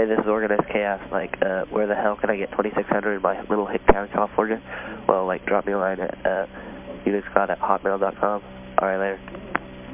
Hey, this is Organized Chaos. Like, uh, where the hell can I get 2600 in my little hick town, California? Well, like, drop me a line at uh, unixcloud at hotmail.com. All right, later.